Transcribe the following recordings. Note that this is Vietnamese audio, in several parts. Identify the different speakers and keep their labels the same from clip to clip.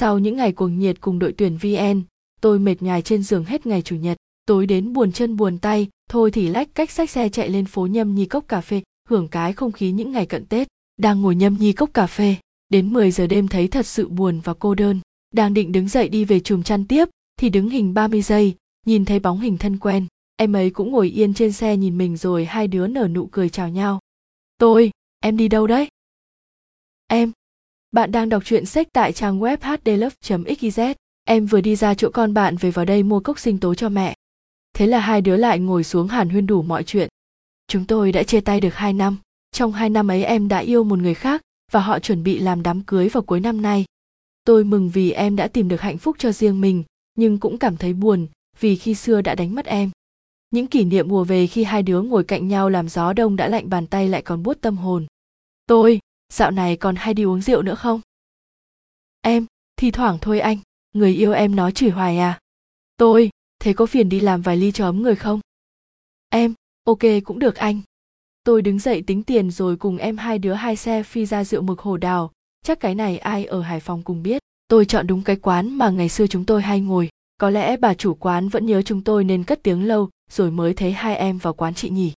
Speaker 1: Sau những ngày cuồng nhiệt cùng đội tuyển VN, tôi mệt nhài trên giường hết ngày chủ nhật, tối đến buồn chân buồn tay, thôi thì lách cách xách xe chạy lên phố nhâm nhi cốc cà phê, hưởng cái không khí những ngày cận Tết. Đang ngồi nhâm nhi cốc cà phê, đến 10 giờ đêm thấy thật sự buồn và cô đơn. Đang định đứng dậy đi về chùm chăn tiếp, thì đứng hình 30 giây, nhìn thấy bóng hình thân quen. Em ấy cũng ngồi yên trên xe nhìn mình rồi hai đứa nở nụ cười chào nhau. Tôi, em đi đâu đấy? Em, bạn đang đọc truyện sách tại trang web hdlove.xyz. Em vừa đi ra chỗ con bạn về vào đây mua cốc sinh tố cho mẹ. Thế là hai đứa lại ngồi xuống hàn huyên đủ mọi chuyện. Chúng tôi đã chia tay được hai năm. Trong hai năm ấy em đã yêu một người khác và họ chuẩn bị làm đám cưới vào cuối năm nay. Tôi mừng vì em đã tìm được hạnh phúc cho riêng mình, nhưng cũng cảm thấy buồn vì khi xưa đã đánh mất em. Những kỷ niệm mùa về khi hai đứa ngồi cạnh nhau làm gió đông đã lạnh bàn tay lại còn buốt tâm hồn. Tôi, dạo này còn hay đi uống rượu nữa không? Em, thi thoảng thôi anh, người yêu em nói chửi hoài à? Tôi, thế có phiền đi làm vài ly cho ấm người không? Em, ok cũng được anh. Tôi đứng dậy tính tiền rồi cùng em hai đứa hai xe phi ra rượu mực hồ đào, chắc cái này ai ở Hải Phòng cùng biết. Tôi chọn đúng cái quán mà ngày xưa chúng tôi hay ngồi, có lẽ bà chủ quán vẫn nhớ chúng tôi nên cất tiếng lâu rồi mới thấy hai em vào quán chị nhỉ.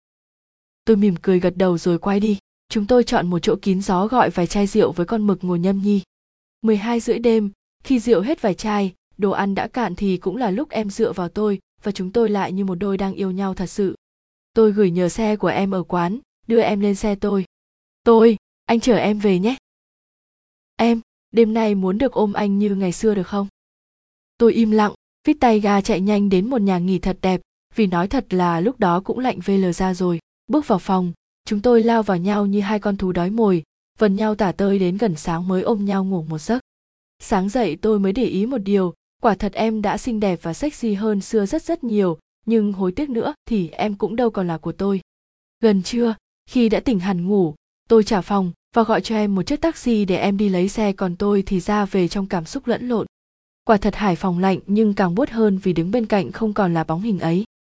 Speaker 1: Tôi mỉm cười gật đầu rồi quay đi. Chúng tôi chọn một chỗ kín gió gọi vài chai rượu với con mực ngồi nhâm nhi. 12 rưỡi đêm, khi rượu hết vài chai, đồ ăn đã cạn thì cũng là lúc em dựa vào tôi và chúng tôi lại như một đôi đang yêu nhau thật sự. Tôi gửi nhờ xe của em ở quán, đưa em lên xe tôi. Tôi, anh chở em về nhé. Em, đêm nay muốn được ôm anh như ngày xưa được không? Tôi im lặng, vít tay ga chạy nhanh đến một nhà nghỉ thật đẹp, vì nói thật là lúc đó cũng lạnh VL ra rồi. Bước vào phòng, chúng tôi lao vào nhau như hai con thú đói mồi, vần nhau tả tơi đến gần sáng mới ôm nhau ngủ một giấc. Sáng dậy tôi mới để ý một điều, quả thật em đã xinh đẹp và sexy hơn xưa rất rất nhiều, nhưng hối tiếc nữa thì em cũng đâu còn là của tôi. Gần trưa, khi đã tỉnh hẳn ngủ, tôi trả phòng và gọi cho em một chiếc taxi để em đi lấy xe còn tôi thì ra về trong cảm xúc lẫn lộn. Quả thật Hải Phòng lạnh nhưng càng buốt hơn vì đứng bên cạnh không còn là bóng hình ấy.